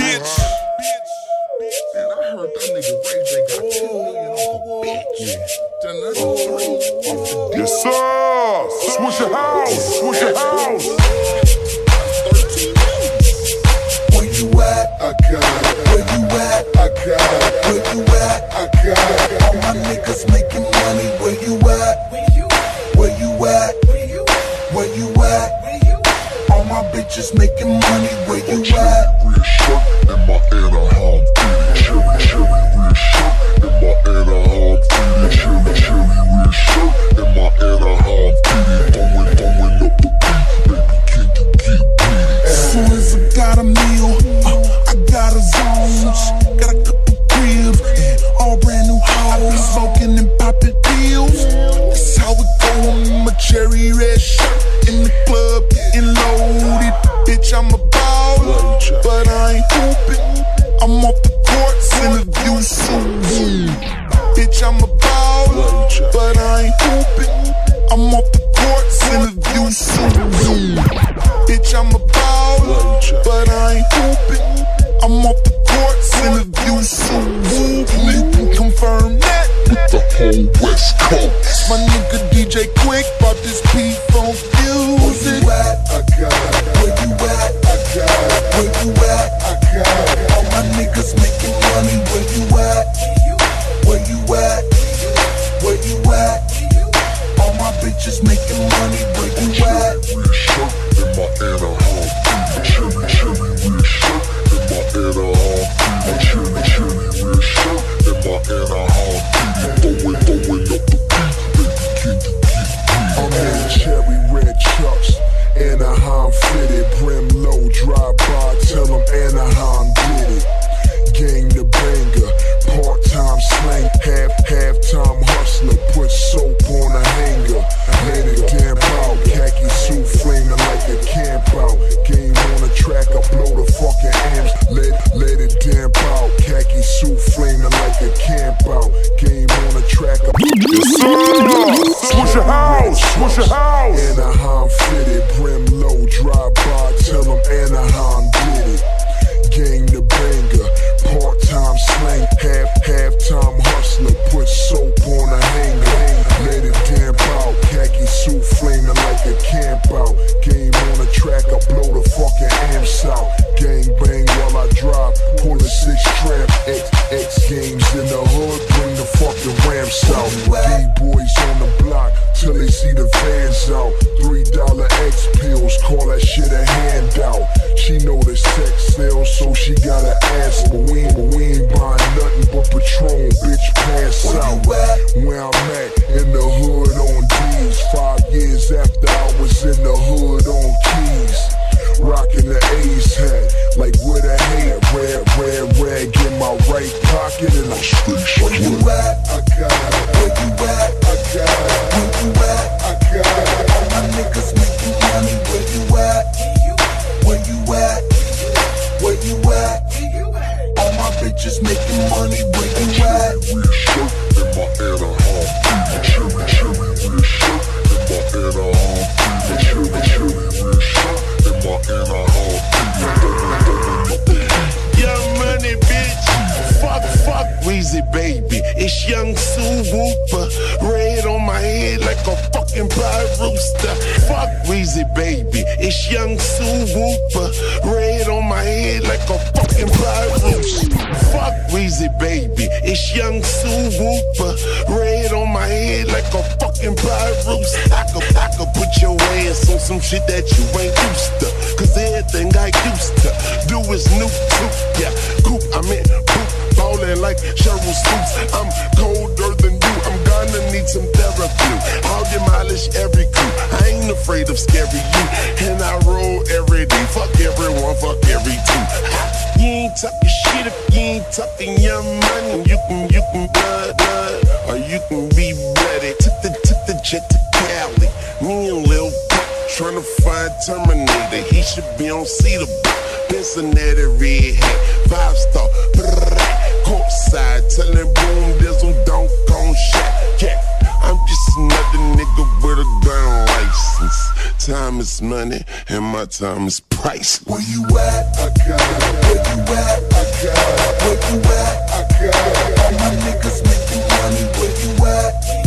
bitch. Man, I heard that nigga Ray J got 10 million off a bitch. Then that's three off the Yes, sir. Switch your house. Switch your house. Where you at? I got it. Where you at? I got it. Where you at? I got it. All my niggas making money. Where you at? Where you at? Where you at? All my bitches making money. Suit. Bitch, I'm a baller, but I ain't hooping. I'm off the courts in a view suit. Bitch, I'm a baller, but I ain't hooping. I'm off the courts in a view suit. You can confirm that. The whole West Coast. My nigga DJ Quik bought this P Funk music. Switch your house. Anaheim fitted, brim low, drive by, tell them Anaheim did it. Gang the banger, part time slang, half half time hustler, put soap on a hanger. Let it damp out, khaki suit flaming like a camp out. Game on the track, I blow the fucking amps out. Gang bang while I drive, pull a six trap, X X games in the hood, bring the fucking ramps out. Till they see the vans out. Three dollar X pills, call that shit a handout. She know the sex sells, so she got to ass. But we ain't, but we ain't buying nothing but Patron, bitch, pass out. Where I'm at, in the hood on D's. Five years after I was in the hood on keys. Rocking the A's hat, like with a hat. Red, red, red, get my right pocket and I'm straight Weezy, baby. It's young Sue Wooper. Red on my head like a fucking pie rooster. Fuck Weezy, baby. It's young Sue Wooper. Red on my head like a fucking pie rooster. Fuck Weezy, baby. It's young Sue Wooper. Red on my head like a fucking pie rooster. I could, I could put your ass on some shit that you ain't used to. Cause everything I used to do is new too. Afraid of scary you. And I roll every day. Fuck everyone, fuck every two. You ain't talking shit if you ain't talking young money. You can, you can blood, blood, or you can be bloody. Took the, took the jet to Cali. Me and Lil Pump tryna find Terminator. He should be on Cedar Cincinnati red hat, five star. money and my time is priceless. Where you at? I got it. Where you at? I got it. Where you at? I got it. My niggas making money. Where you at?